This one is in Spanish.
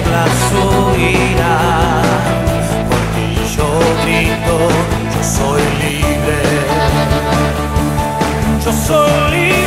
tierra su ira. Por ti yo grito, yo soy libre. Yo soy libre.